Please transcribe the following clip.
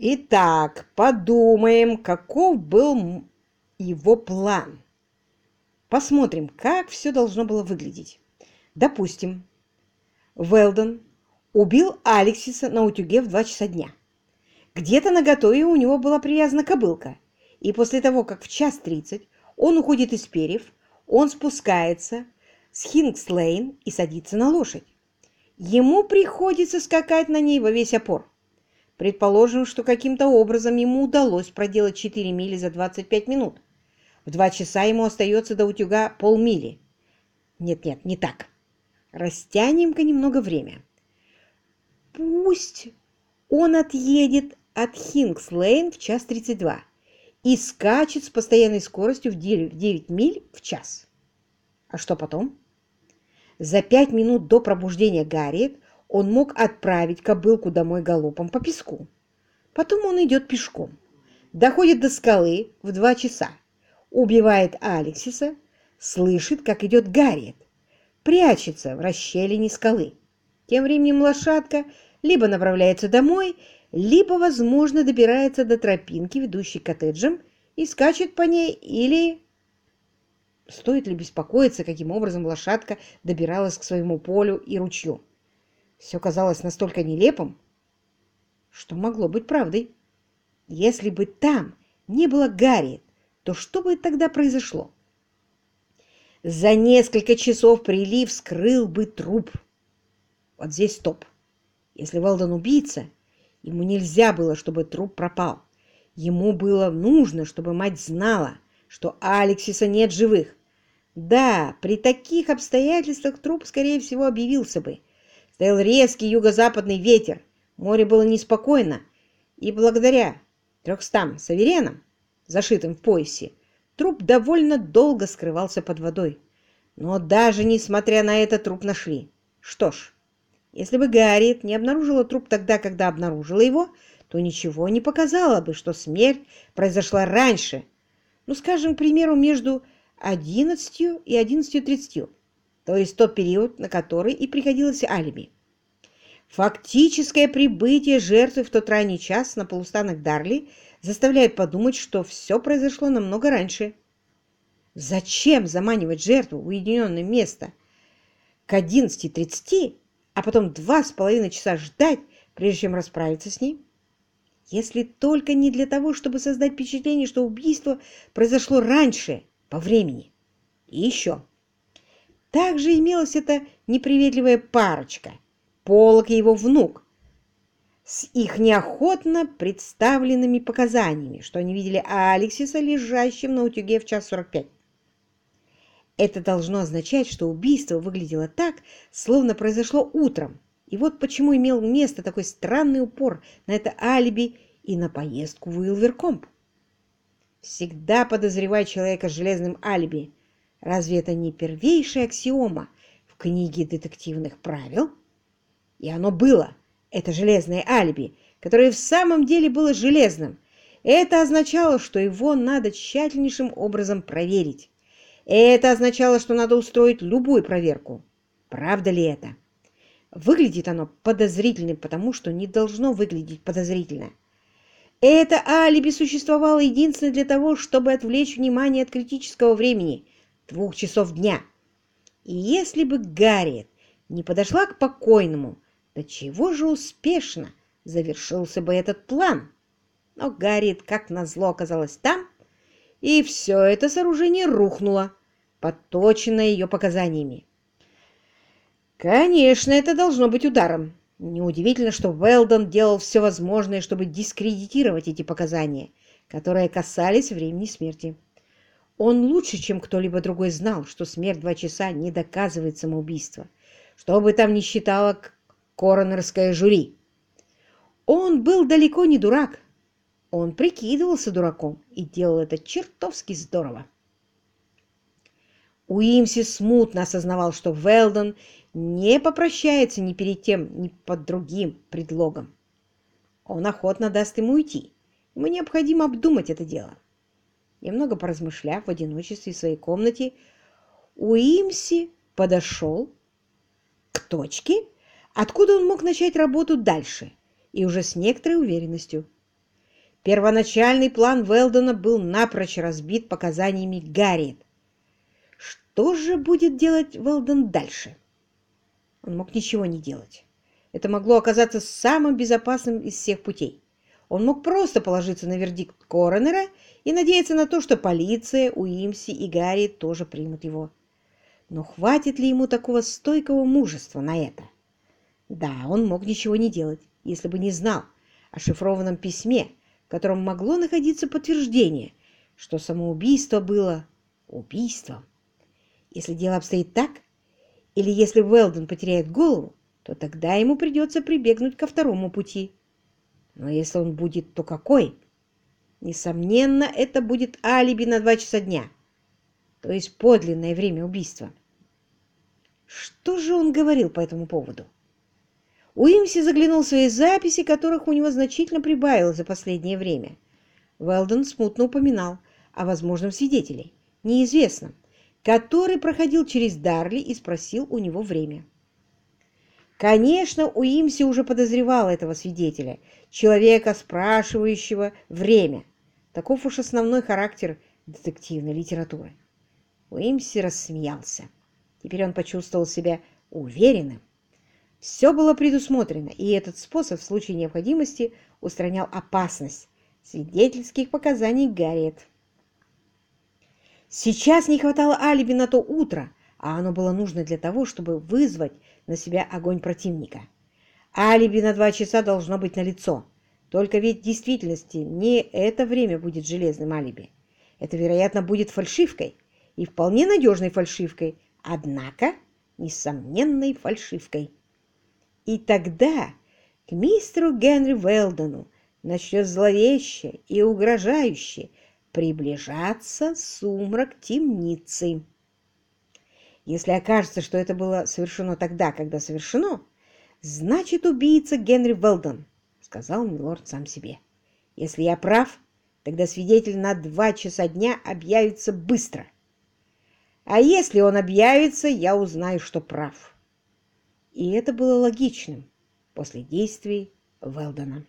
Итак, подумаем, каков был его план. Посмотрим, как все должно было выглядеть. Допустим, Велдон убил Алексиса на утюге в 2 часа дня. Где-то на готове у него была привязана кобылка, и после того, как в час тридцать он уходит из перьев, он спускается с Хингс-Лейн и садится на лошадь. Ему приходится скакать на ней во весь опор. Предположим, что каким-то образом ему удалось проделать 4 мили за 25 минут. В 2 часа ему остается до утюга полмили. Нет-нет, не так. Растянем-ка немного время. Пусть он отъедет от Хингс-Лейн в час 32 и скачет с постоянной скоростью в 9, 9 миль в час. А что потом? За пять минут до пробуждения Гарриет он мог отправить кобылку домой галопом по песку. Потом он идет пешком, доходит до скалы в два часа, убивает Алексиса, слышит, как идет Гарриет, прячется в расщелине скалы. Тем временем лошадка либо направляется домой, либо, возможно, добирается до тропинки, ведущей к коттеджам, и скачет по ней, или Стоит ли беспокоиться, каким образом лошадка добиралась к своему полю и ручью? Все казалось настолько нелепым, что могло быть правдой. Если бы там не было Гарри, то что бы тогда произошло? За несколько часов прилив скрыл бы труп. Вот здесь стоп. Если Валден убийца, ему нельзя было, чтобы труп пропал. Ему было нужно, чтобы мать знала, что Алексиса нет живых, да, при таких обстоятельствах труп, скорее всего, объявился бы. Стоял резкий юго-западный ветер, море было неспокойно, и благодаря трехстам саверенам, зашитым в поясе, труп довольно долго скрывался под водой. Но даже несмотря на это, труп нашли. Что ж, если бы Гарриет не обнаружила труп тогда, когда обнаружила его, то ничего не показало бы, что смерть произошла раньше. Ну, скажем, к примеру, между 11 и 11.30, то есть тот период, на который и приходилось алиби. Фактическое прибытие жертвы в тот ранний час на полустанок Дарли заставляет подумать, что все произошло намного раньше. Зачем заманивать жертву в уединенное место к 11.30, а потом два с половиной часа ждать, прежде чем расправиться с ней? Если только не для того, чтобы создать впечатление, что убийство произошло раньше – по времени. И еще. Также имелась эта неприветливая парочка, Полок и его внук, с их неохотно представленными показаниями, что они видели Алексиса лежащим на утюге в час сорок пять. Это должно означать, что убийство выглядело так, словно произошло утром. И вот почему имел место такой странный упор на это алиби и на поездку в Уилверкомп. Всегда подозревай человека с железным алиби. Разве это не первейшая аксиома в книге детективных правил? И оно было, это железное алиби, которое в самом деле было железным. Это означало, что его надо тщательнейшим образом проверить. Это означало, что надо устроить любую проверку. Правда ли это? Выглядит оно подозрительным, потому что не должно выглядеть подозрительно. Это алиби существовало единственно для того, чтобы отвлечь внимание от критического времени – двух часов дня. И если бы Гарриет не подошла к покойному, до чего же успешно завершился бы этот план? Но Гарриет, как назло, оказалась там, и все это сооружение рухнуло, подточенное ее показаниями. Конечно, это должно быть ударом. Неудивительно, что Уэлдон делал все возможное, чтобы дискредитировать эти показания, которые касались времени смерти. Он лучше, чем кто-либо другой знал, что смерть два часа не доказывает самоубийство, что бы там ни считало коронерское жюри. Он был далеко не дурак. Он прикидывался дураком и делал это чертовски здорово. Уимси смутно осознавал, что Велдон не попрощается ни перед тем, ни под другим предлогом. Он охотно даст ему уйти. Ему необходимо обдумать это дело. Немного поразмышляв в одиночестве в своей комнате, Уимси подошел к точке, откуда он мог начать работу дальше, и уже с некоторой уверенностью. Первоначальный план Велдона был напрочь разбит показаниями Гарриет. Что же будет делать Велдон дальше? Он мог ничего не делать. Это могло оказаться самым безопасным из всех путей. Он мог просто положиться на вердикт коронера и надеяться на то, что полиция, Уимси и Гарри тоже примут его. Но хватит ли ему такого стойкого мужества на это? Да, он мог ничего не делать, если бы не знал о шифрованном письме, в котором могло находиться подтверждение, что самоубийство было убийством. Если дело обстоит так, или если Уэлдон потеряет голову, то тогда ему придется прибегнуть ко второму пути. Но если он будет, то какой? Несомненно, это будет алиби на два часа дня, то есть подлинное время убийства. Что же он говорил по этому поводу? Уимси заглянул в свои записи, которых у него значительно прибавилось за последнее время. Велдон смутно упоминал о возможном свидетеле, неизвестном, который проходил через Дарли и спросил у него время. Конечно, Уимси уже подозревал этого свидетеля, человека, спрашивающего время. Таков уж основной характер детективной литературы. Уимси рассмеялся. Теперь он почувствовал себя уверенным. Все было предусмотрено, и этот способ в случае необходимости устранял опасность свидетельских показаний Гарриет. Сейчас не хватало алиби на то утро, а оно было нужно для того, чтобы вызвать на себя огонь противника. Алиби на два часа должно быть налицо. Только ведь в действительности не это время будет железным алиби. Это, вероятно, будет фальшивкой, и вполне надежной фальшивкой, однако несомненной фальшивкой. И тогда к мистеру Генри Велдону начнет зловеще и угрожающе приближаться сумрак темницы. Если окажется, что это было совершено тогда, когда совершено, значит убийца Генри Велдон, сказал милорд сам себе. Если я прав, тогда свидетель на два часа дня объявится быстро. А если он объявится, я узнаю, что прав. И это было логичным после действий Велдона.